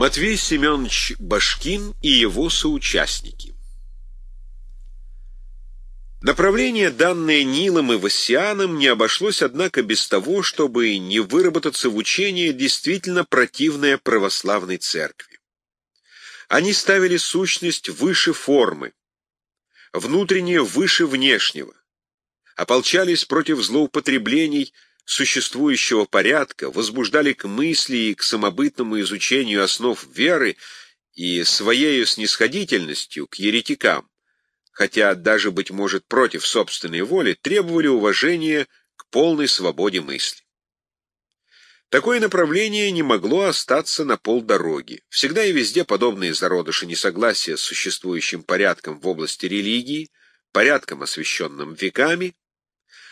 Матвей Семенович Башкин и его соучастники. Направление, данное Нилом и Вассианом, не обошлось, однако, без того, чтобы не выработаться в учение, действительно противное православной церкви. Они ставили сущность выше формы, внутреннее выше внешнего, ополчались против злоупотреблений – существующего порядка возбуждали к мысли и к самобытному изучению основ веры и своей снисходительностью к еретикам, хотя даже, быть может, против собственной воли, требовали уважения к полной свободе мысли. Такое направление не могло остаться на полдороги. Всегда и везде подобные зародыши несогласия с существующим порядком в области религии, порядком, освященным веками,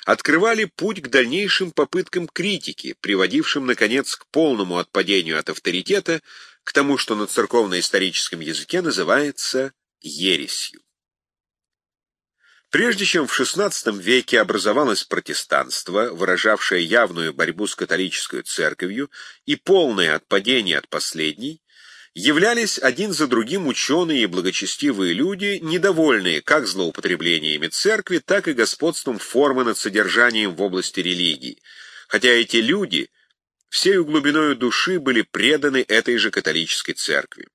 открывали путь к дальнейшим попыткам критики, приводившим, наконец, к полному отпадению от авторитета, к тому, что на церковно-историческом языке называется ересью. Прежде чем в XVI веке образовалось протестанство, выражавшее явную борьбу с католической церковью и полное отпадение от последней, являлись один за другим ученые и благочестивые люди, недовольные как злоупотреблениями церкви, так и господством формы над содержанием в области религии, хотя эти люди всею глубиною души были преданы этой же католической церкви.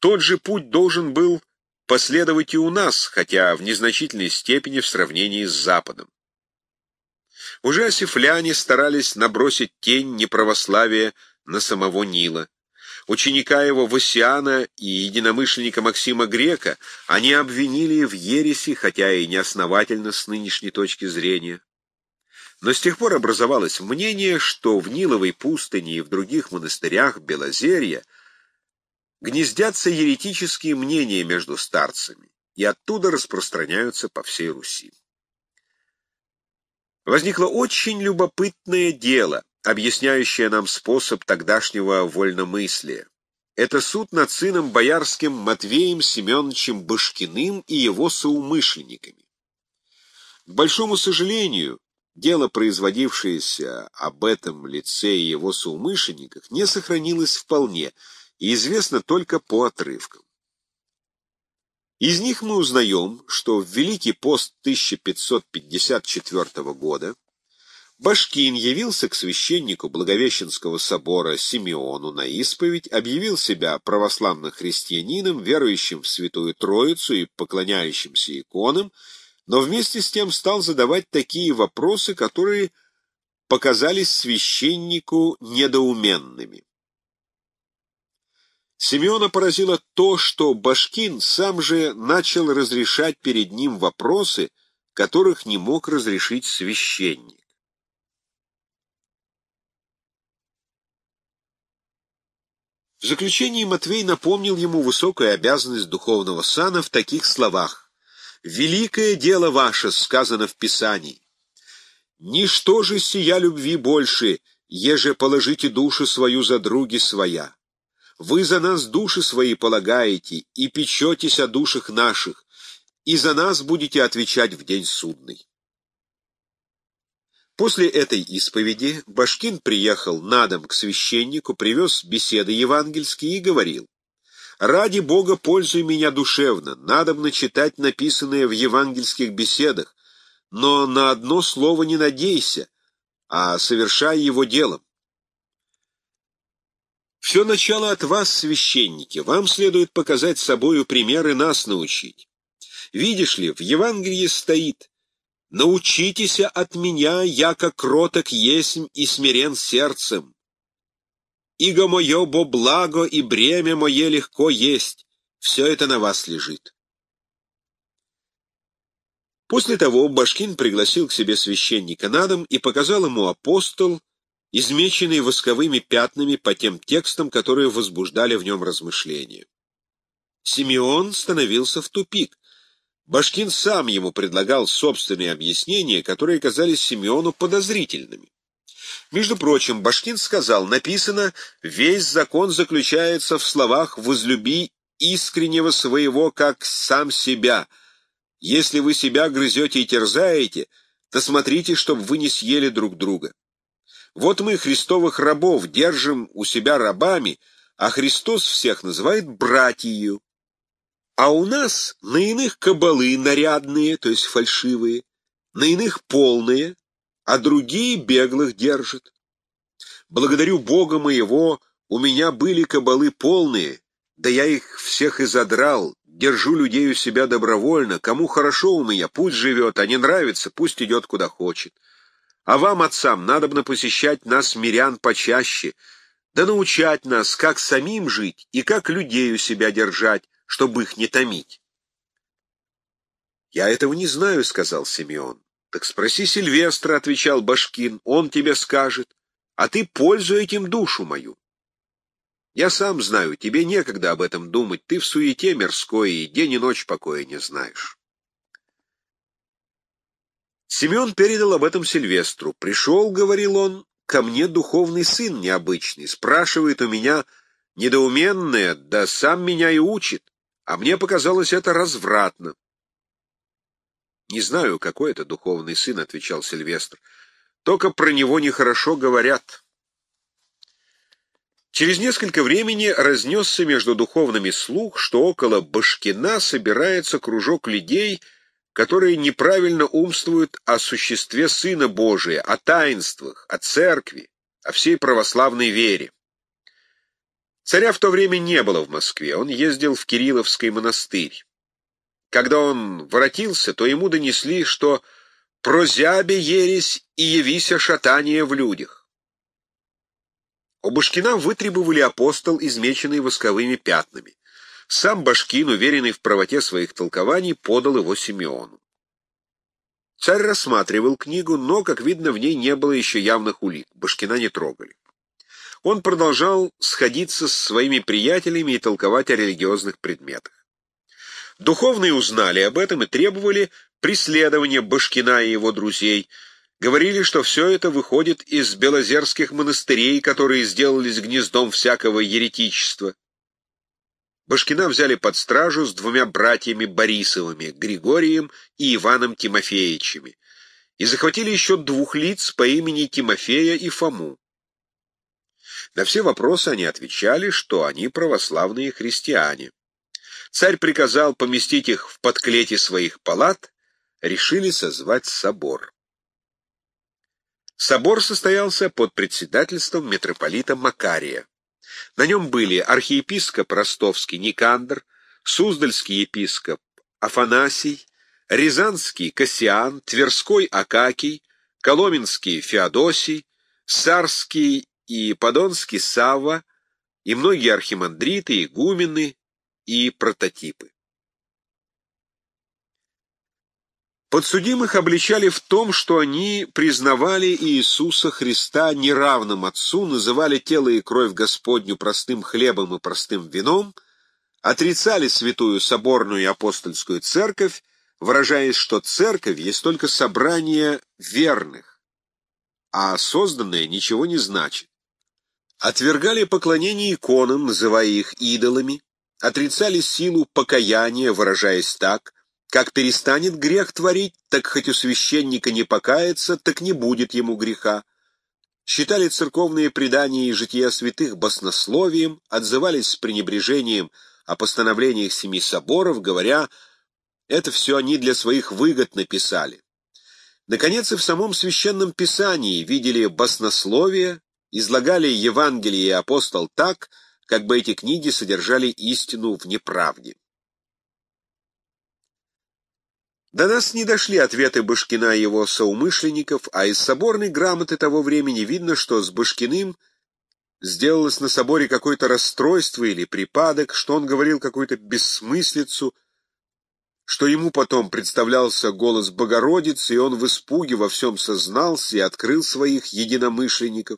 Тот же путь должен был последовать и у нас, хотя в незначительной степени в сравнении с Западом. Уже осифляне старались набросить тень неправославия на самого Нила. Ученика его Васиана и единомышленника Максима Грека они обвинили в ереси, хотя и неосновательно с нынешней точки зрения. Но с тех пор образовалось мнение, что в Ниловой пустыне и в других монастырях Белозерья гнездятся еретические мнения между старцами, и оттуда распространяются по всей Руси. Возникло очень любопытное дело — объясняющая нам способ тогдашнего вольномыслия. Это суд над сыном боярским Матвеем Семеновичем Башкиным и его соумышленниками. К большому сожалению, дело, производившееся об этом лице и его соумышленниках, не сохранилось вполне и известно только по отрывкам. Из них мы узнаем, что в Великий пост 1554 года Башкин явился к священнику Благовещенского собора Симеону на исповедь, объявил себя православным христианином, верующим в Святую Троицу и поклоняющимся иконам, но вместе с тем стал задавать такие вопросы, которые показались священнику недоуменными. Симеона поразило то, что Башкин сам же начал разрешать перед ним вопросы, которых не мог разрешить священник. В заключении Матвей напомнил ему высокую обязанность духовного сана в таких словах. «Великое дело ваше, сказано в Писании. Ничто же сия любви больше, еже положите душу свою за други своя. Вы за нас души свои полагаете и печетесь о душах наших, и за нас будете отвечать в день судный». После этой исповеди Башкин приехал на дом к священнику, привез беседы евангельские и говорил, «Ради Бога пользуй меня душевно, надо читать написанное в евангельских беседах, но на одно слово не надейся, а совершай его делом. Все начало от вас, священники, вам следует показать собою и нас научить. Видишь ли, в Евангелии стоит Научитесь от меня, яко кроток есмь и смирен сердцем. Иго мое бо благо и бремя мое легко есть, все это на вас лежит. После того Башкин пригласил к себе священника на дом и показал ему апостол, измеченный восковыми пятнами по тем текстам, которые возбуждали в нем размышления. Симеон становился в тупик. Башкин сам ему предлагал собственные объяснения, которые казались Симеону подозрительными. Между прочим, Башкин сказал, написано, «Весь закон заключается в словах «возлюби искреннего своего, как сам себя». Если вы себя грызете и терзаете, то смотрите, чтобы вы не съели друг друга. Вот мы, христовых рабов, держим у себя рабами, а Христос всех называет братью. А у нас на иных кабалы нарядные, то есть фальшивые, на иных полные, а другие беглых держат. Благодарю Бога моего, у меня были кабалы полные, да я их всех и задрал, держу людей у себя добровольно, кому хорошо у меня, пусть живет, а не нравится, пусть идет куда хочет. А вам, отцам, надобно посещать нас, мирян, почаще, да научать нас, как самим жить и как людей у себя держать, чтобы их не томить. «Я этого не знаю», — сказал Симеон. «Так спроси Сильвестра», — отвечал Башкин, — «он тебе скажет, а ты пользуй этим душу мою». «Я сам знаю, тебе некогда об этом думать, ты в суете мирской и день и ночь покоя не знаешь». Семен передал об этом Сильвестру. «Пришел, — говорил он, — ко мне духовный сын необычный, спрашивает у меня недоуменное, да сам меня и учит, а мне показалось это развратно». «Не знаю, какой это духовный сын», — отвечал Сильвестр. «Только про него нехорошо говорят». Через несколько времени разнесся между духовными слух, что около Башкина собирается кружок людей — которые неправильно умствуют о существе Сына Божия, о таинствах, о церкви, о всей православной вере. Царя в то время не было в Москве, он ездил в Кирилловский монастырь. Когда он воротился, то ему донесли, что «прозябе ересь и явися шатание в людях». У Башкина вытребовали апостол, измеченный восковыми пятнами. Сам Башкин, уверенный в правоте своих толкований, подал его Симеону. Царь рассматривал книгу, но, как видно, в ней не было еще явных улик, Башкина не трогали. Он продолжал сходиться с своими приятелями и толковать о религиозных предметах. Духовные узнали об этом и требовали преследования Башкина и его друзей, говорили, что все это выходит из белозерских монастырей, которые сделались гнездом всякого еретичества. Башкина взяли под стражу с двумя братьями Борисовыми, Григорием и Иваном Тимофеевичами, и захватили еще двух лиц по имени Тимофея и Фому. На все вопросы они отвечали, что они православные христиане. Царь приказал поместить их в подклете своих палат, решили созвать собор. Собор состоялся под председательством митрополита Макария. На нем были архиепископ ростовский Никандр, Суздальский епископ Афанасий, Рязанский Кассиан, Тверской Акакий, Коломенский Феодосий, Сарский и Подонский Савва и многие архимандриты, игумены и прототипы. Подсудимых обличали в том, что они признавали Иисуса Христа неравным Отцу, называли тело и кровь Господню простым хлебом и простым вином, отрицали святую соборную и апостольскую церковь, выражаясь, что церковь есть только собрание верных, а созданное ничего не значит. Отвергали поклонение иконам, называя их идолами, отрицали силу покаяния, выражаясь так – как перестанет грех творить, так хоть у священника не покается, так не будет ему греха. Считали церковные предания и жития святых баснословием, отзывались с пренебрежением о постановлениях семи соборов, говоря, это все они для своих выгод написали. Наконец, и в самом священном писании видели баснословие, излагали Евангелие и апостол так, как бы эти книги содержали истину в неправде. До нас не дошли ответы Башкина и его соумышленников, а из соборной грамоты того времени видно, что с Башкиным сделалось на соборе какое-то расстройство или припадок, что он говорил какую-то бессмыслицу, что ему потом представлялся голос Богородицы, и он в испуге во всем сознался и открыл своих единомышленников.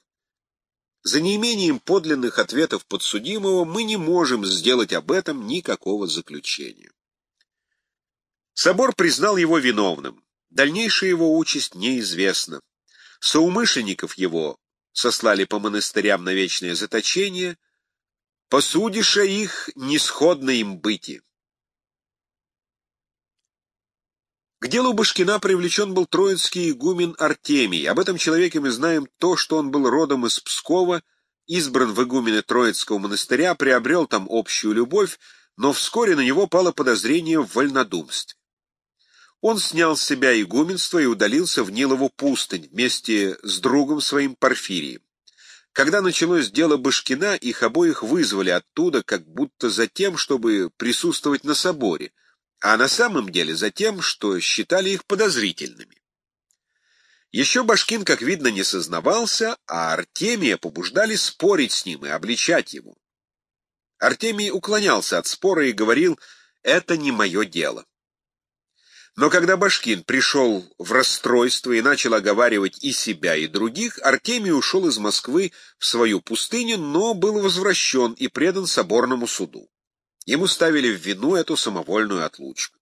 За неимением подлинных ответов подсудимого мы не можем сделать об этом никакого заключения. Собор признал его виновным. Дальнейшая его участь неизвестна. Соумышленников его сослали по монастырям на вечное заточение, посудиша их нисходно им быти. К делу Башкина привлечен был троицкий игумен Артемий. Об этом человеке мы знаем то, что он был родом из Пскова, избран в игумены Троицкого монастыря, приобрел там общую любовь, но вскоре на него пало подозрение в вольнодумстве. Он снял с себя игуменство и удалился в Нилову пустынь вместе с другом своим Порфирием. Когда началось дело Башкина, их обоих вызвали оттуда, как будто за тем, чтобы присутствовать на соборе, а на самом деле за тем, что считали их подозрительными. Еще Башкин, как видно, не сознавался, а Артемия побуждали спорить с ним и обличать его. Артемий уклонялся от спора и говорил «это не мое дело». Но когда Башкин пришел в расстройство и начал оговаривать и себя, и других, Артемий ушел из Москвы в свою пустыню, но был возвращен и предан соборному суду. Ему ставили в вину эту самовольную отлучку.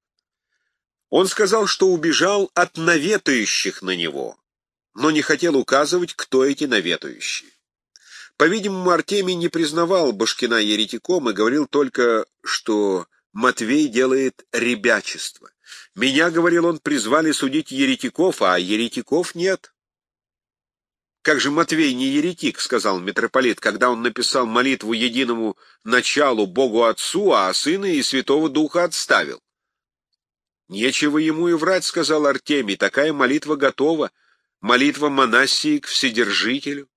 Он сказал, что убежал от наветающих на него, но не хотел указывать, кто эти наветающие. По-видимому, Артемий не признавал Башкина еретиком и говорил только, что Матвей делает ребячество. Меня, говорил он, призвали судить еретиков, а еретиков нет. Как же Матвей не еретик, сказал митрополит, когда он написал молитву единому началу Богу Отцу, а Сына и Святого Духа отставил. Нечего ему и врать, сказал Артемий, такая молитва готова, молитва Монасии к Вседержителю.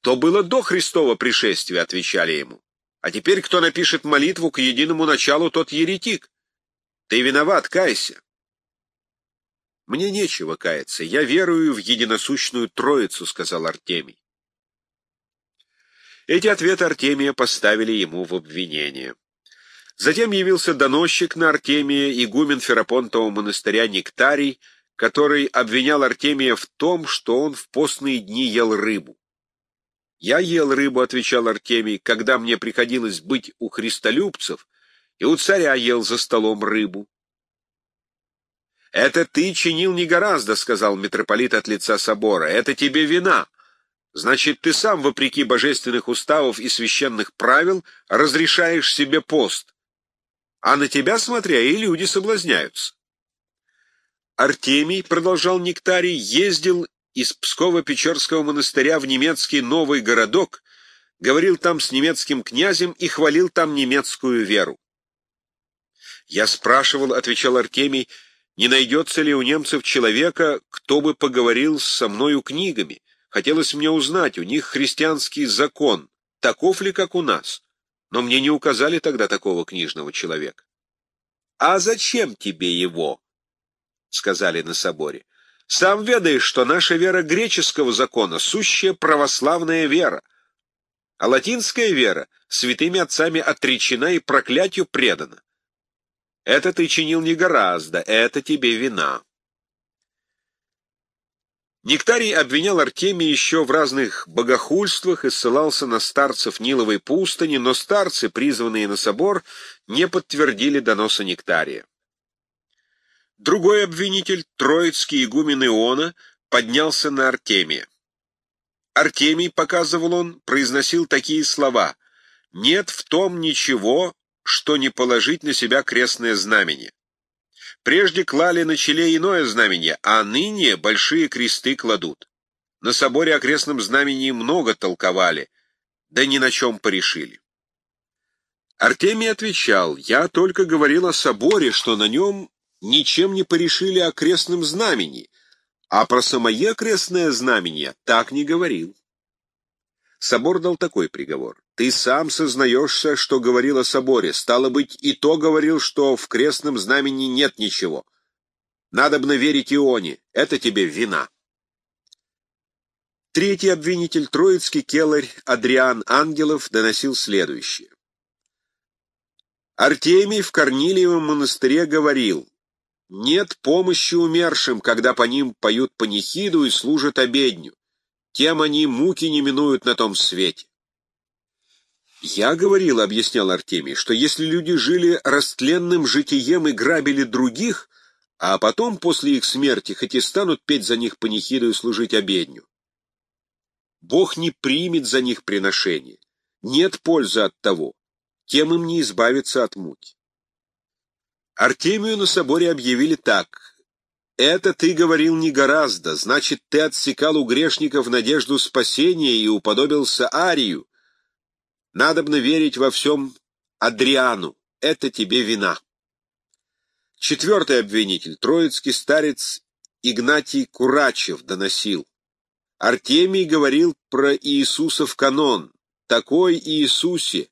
То было до Христова пришествия, отвечали ему. А теперь кто напишет молитву к единому началу, тот еретик. Ты виноват, кайся. Мне нечего каяться, я верую в единосущную Троицу, сказал Артемий. Эти ответы Артемия поставили ему в обвинение. Затем явился доносчик на Артемия, игумен Ферапонтового монастыря Нектарий, который обвинял Артемия в том, что он в постные дни ел рыбу. «Я ел рыбу», — отвечал Артемий, — «когда мне приходилось быть у христолюбцев, и у царя ел за столом рыбу». «Это ты чинил не гораздо», — сказал митрополит от лица собора, — «это тебе вина. Значит, ты сам, вопреки божественных уставов и священных правил, разрешаешь себе пост. А на тебя, смотря, и люди соблазняются». Артемий, — продолжал Нектарий, — ездил из Псково-Печорского монастыря в немецкий новый городок, говорил там с немецким князем и хвалил там немецкую веру. «Я спрашивал, — отвечал Аркемий, — не найдется ли у немцев человека, кто бы поговорил со мною книгами? Хотелось мне узнать, у них христианский закон, таков ли, как у нас? Но мне не указали тогда такого книжного человека. «А зачем тебе его?» — сказали на соборе. Сам ведаешь, что наша вера греческого закона — сущая православная вера, а латинская вера святыми отцами отречена и проклятию предана. Это ты чинил не гораздо, это тебе вина. Нектарий обвинял Артемия еще в разных богохульствах и ссылался на старцев Ниловой пустыни, но старцы, призванные на собор, не подтвердили доноса Нектария. Другой обвинитель, троицкий игумен Иона, поднялся на Артемия. Артемий, показывал он, произносил такие слова «Нет в том ничего, что не положить на себя крестное знамение. Прежде клали на челе иное знамение, а ныне большие кресты кладут. На соборе о крестном знамении много толковали, да ни на чем порешили». Артемий отвечал, «Я только говорил о соборе, что на нем ничем не порешили о крестном знамени, а про самое крестное знамение так не говорил. Собор дал такой приговор. Ты сам сознаешься, что говорил о соборе. Стало быть, и то говорил, что в крестном знамени нет ничего. Надобно верить Ионе. Это тебе вина. Третий обвинитель, троицкий келарь Адриан Ангелов, доносил следующее. Артемий в Корнилиевом монастыре говорил, нет помощи умершим, когда по ним поют панихиду и служат обедню. Тем они муки не минуют на том свете. «Я говорил, — объяснял Артемий, — что если люди жили растленным житием и грабили других, а потом после их смерти хоть и станут петь за них панихиду и служить обедню, Бог не примет за них приношение. Нет пользы от того, тем им не избавиться от муки. Артемию на соборе объявили так. Это ты говорил не гораздо, значит, ты отсекал у грешников надежду спасения и уподобился Арию. Надобно верить во всем Адриану, это тебе вина. Четвертый обвинитель, троицкий старец Игнатий Курачев, доносил. Артемий говорил про Иисуса в канон, такой Иисусе,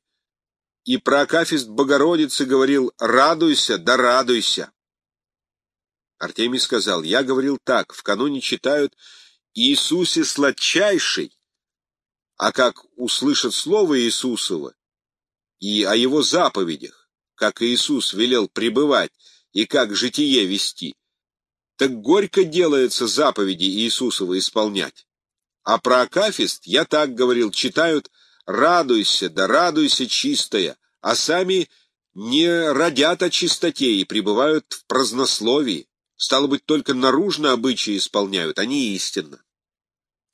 и про Акафист Богородицы говорил «радуйся, да радуйся». Артемий сказал, я говорил так, в каноне читают «Иисусе сладчайший», а как услышат слово Иисусова и о его заповедях, как Иисус велел пребывать и как житие вести, так горько делается заповеди Иисусова исполнять. А про Акафист я так говорил, читают «радуйся, да радуйся, чистая», а сами не родят о чистоте и пребывают в празднословии. Стало быть, только наружно обычаи исполняют, а не истинно.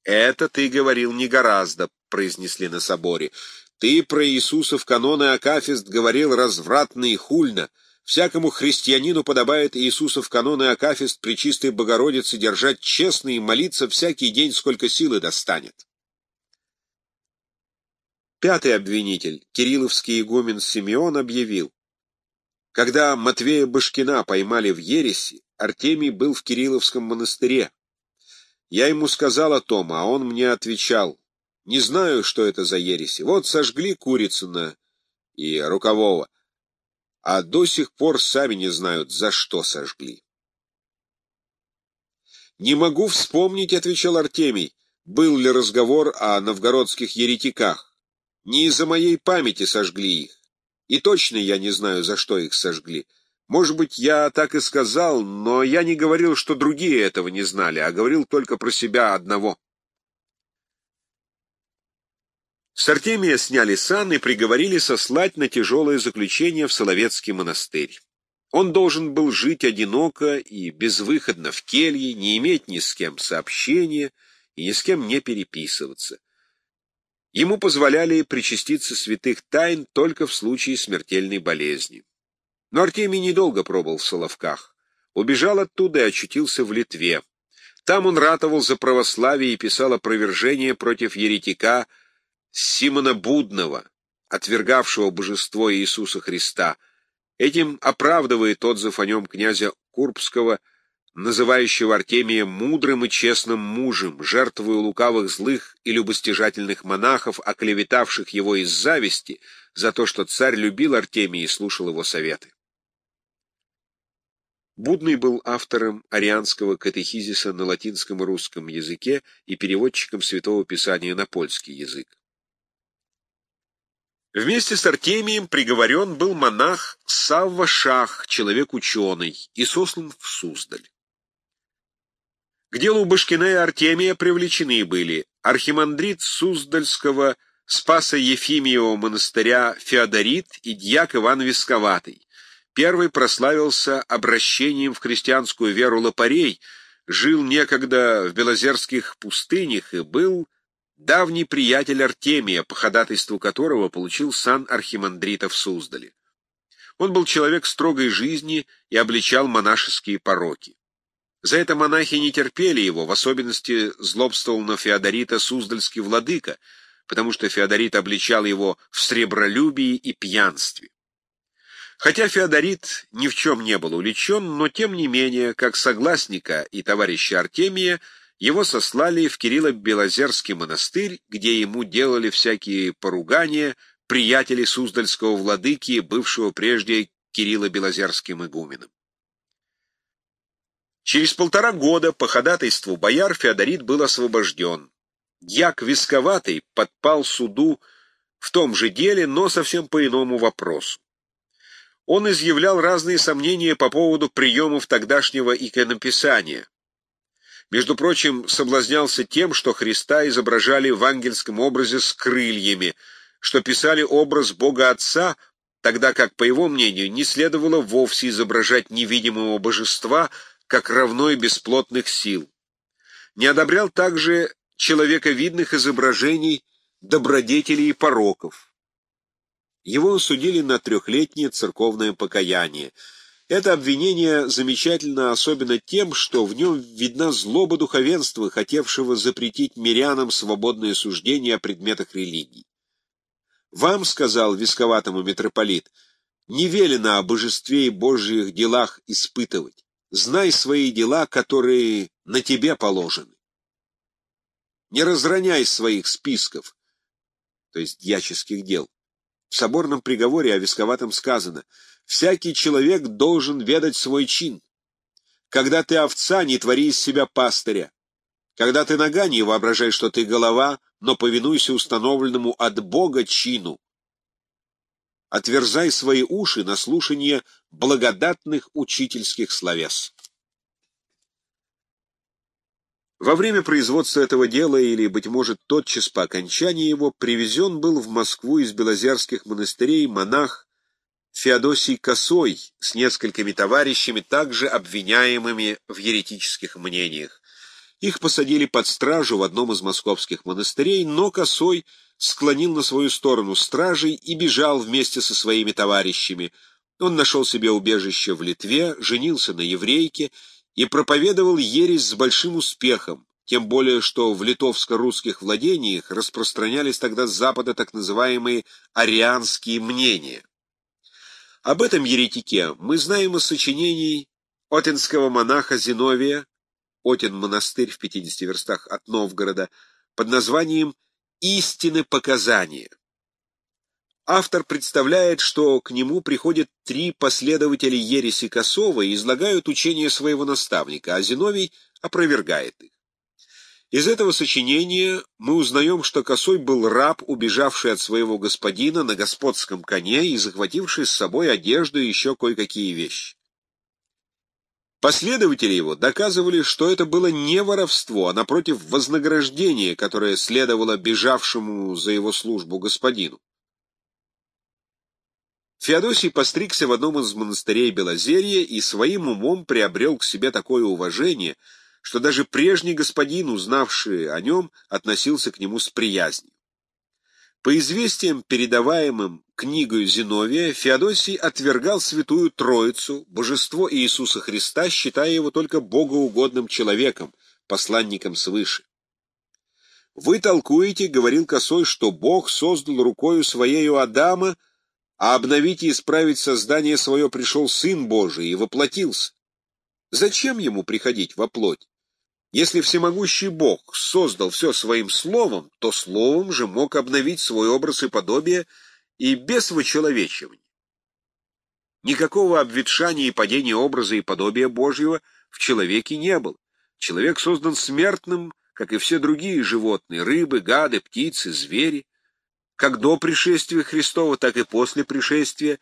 «Это ты говорил не гораздо», — произнесли на соборе. «Ты про Иисуса в каноны Акафист говорил развратно и хульно. Всякому христианину подобает Иисуса в каноны Акафист при чистой Богородице держать честно и молиться всякий день, сколько силы достанет». Пятый обвинитель, кирилловский игумен Симеон, объявил, когда Матвея Башкина поймали в ереси, Артемий был в Кирилловском монастыре. Я ему сказал о том, а он мне отвечал, не знаю, что это за ереси. Вот сожгли Курицына и Рукавова, а до сих пор сами не знают, за что сожгли. «Не могу вспомнить», — отвечал Артемий, — «был ли разговор о новгородских еретиках. Не из-за моей памяти сожгли их. И точно я не знаю, за что их сожгли. Может быть, я так и сказал, но я не говорил, что другие этого не знали, а говорил только про себя одного. С Артемия сняли сан и приговорили сослать на тяжелое заключение в Соловецкий монастырь. Он должен был жить одиноко и безвыходно в келье, не иметь ни с кем сообщения и ни с кем не переписываться. Ему позволяли причаститься святых тайн только в случае смертельной болезни. Но Артемий недолго пробыл в Соловках. Убежал оттуда и очутился в Литве. Там он ратовал за православие и писал опровержение против еретика Симона Будного, отвергавшего божество Иисуса Христа. Этим оправдывает отзыв о нем князя Курбского, называющего Артемия мудрым и честным мужем, жертвою лукавых злых и любостяжательных монахов, оклеветавших его из зависти за то, что царь любил Артемия и слушал его советы. Будный был автором арианского катехизиса на латинском и русском языке и переводчиком Святого Писания на польский язык. Вместе с Артемием приговорен был монах Савва Шах, человек-ученый, и сослан в Суздаль. К делу Башкина и Артемия привлечены были архимандрит Суздальского Спаса Ефимиева монастыря Феодорит и дьяк Иван Висковатый. Первый прославился обращением в христианскую веру лопарей, жил некогда в Белозерских пустынях и был давний приятель Артемия, по ходатайству которого получил сан архимандрита в Суздале. Он был человек строгой жизни и обличал монашеские пороки. За это монахи не терпели его, в особенности злобствовал на Феодорита Суздальский владыка, потому что Феодорит обличал его в сребролюбии и пьянстве. Хотя Феодорит ни в чем не был увлечен, но тем не менее, как согласника и товарища Артемия, его сослали в Кирилло-Белозерский монастырь, где ему делали всякие поругания приятели Суздальского владыки, бывшего прежде Кирилло-Белозерским игуменом. Через полтора года по ходатайству бояр Феодорит был освобожден. Дьяк Висковатый подпал суду в том же деле, но совсем по иному вопросу. Он изъявлял разные сомнения по поводу приемов тогдашнего иконописания. Между прочим, соблазнялся тем, что Христа изображали в ангельском образе с крыльями, что писали образ Бога Отца, тогда как, по его мнению, не следовало вовсе изображать невидимого божества, как равной бесплотных сил. Не одобрял также человековидных изображений добродетелей и пороков. Его осудили на трехлетнее церковное покаяние. Это обвинение замечательно особенно тем, что в нем видна злоба духовенства, хотевшего запретить мирянам свободное суждение о предметах религии. «Вам, — сказал висковатому митрополит, — не велено о божестве и божьих делах испытывать. Знай свои дела, которые на тебе положены. Не разроняй своих списков, то есть дьяческих дел. В соборном приговоре о висковатом сказано — Всякий человек должен ведать свой чин. Когда ты овца, не твори из себя пастыря. Когда ты нога, не воображай, что ты голова, но повинуйся установленному от Бога чину. Отверзай свои уши на слушание благодатных учительских словес. Во время производства этого дела, или, быть может, тотчас по окончании его, привезен был в Москву из белозерских монастырей монах Феодосий Косой с несколькими товарищами, также обвиняемыми в еретических мнениях. Их посадили под стражу в одном из московских монастырей, но Косой склонил на свою сторону стражей и бежал вместе со своими товарищами. Он нашел себе убежище в Литве, женился на еврейке и проповедовал ересь с большим успехом, тем более что в литовско-русских владениях распространялись тогда с запада так называемые арианские мнения. Об этом еретике мы знаем из сочинений отинского монаха Зиновия, Отин монастырь в 50 верстах от Новгорода, под названием «Истины показания». Автор представляет, что к нему приходят три последователя ереси Косова и излагают учение своего наставника, а Зиновий опровергает их. Из этого сочинения мы узнаем, что Косой был раб, убежавший от своего господина на господском коне и захвативший с собой одежду и еще кое-какие вещи. Последователи его доказывали, что это было не воровство, а, напротив, вознаграждение, которое следовало бежавшему за его службу господину. Феодосий постригся в одном из монастырей Белозерья и своим умом приобрел к себе такое уважение — что даже прежний господин, узнавший о нем, относился к нему с приязнью. По известиям, передаваемым книгою Зиновия, Феодосий отвергал Святую Троицу, божество Иисуса Христа, считая его только богоугодным человеком, посланником свыше. «Вы толкуете, — говорил Косой, — что Бог создал рукою своею Адама, а обновить и исправить создание свое пришел Сын Божий и воплотился. Зачем ему приходить во плоть? Если всемогущий Бог создал все своим словом, то словом же мог обновить свой образ и подобие и без вычеловечивания. Никакого обветшания и падения образа и подобия Божьего в человеке не было. Человек создан смертным, как и все другие животные, рыбы, гады, птицы, звери. Как до пришествия Христова, так и после пришествия.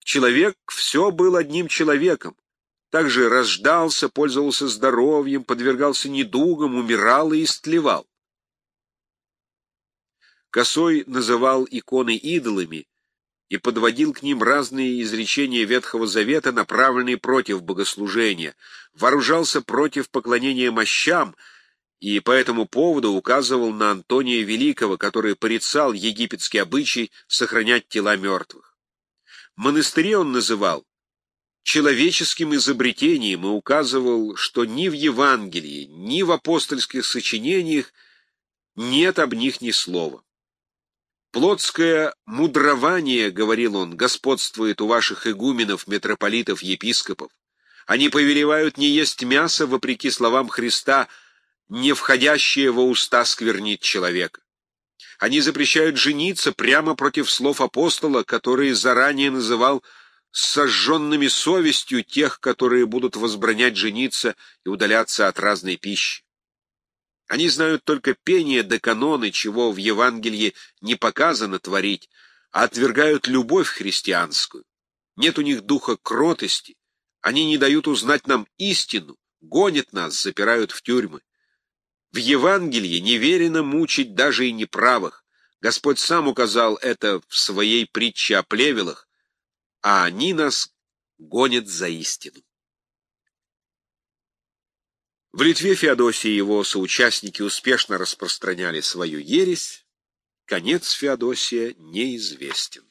Человек все был одним человеком, также рождался, пользовался здоровьем, подвергался недугам, умирал и истлевал. Косой называл иконы идолами и подводил к ним разные изречения Ветхого Завета, направленные против богослужения, вооружался против поклонения мощам и по этому поводу указывал на Антония Великого, который порицал египетский обычай сохранять тела мертвых. Монастыри он называл человеческим изобретением и указывал, что ни в Евангелии, ни в апостольских сочинениях нет об них ни слова. «Плотское мудрование, — говорил он, — господствует у ваших игуменов, митрополитов, епископов. Они повелевают не есть мясо, вопреки словам Христа, не входящее во уста сквернит человека. Они запрещают жениться прямо против слов апостола, которые заранее называл сожженными совестью тех, которые будут возбранять жениться и удаляться от разной пищи. Они знают только пение до каноны, чего в Евангелии не показано творить, а отвергают любовь христианскую. Нет у них духа кротости, они не дают узнать нам истину, гонят нас, запирают в тюрьмы. В Евангелии неверено мучить даже и неправых. Господь сам указал это в своей притче о плевелах, а они нас гонят за истину. В Литве Феодосий и его соучастники успешно распространяли свою ересь, конец Феодосия неизвестен.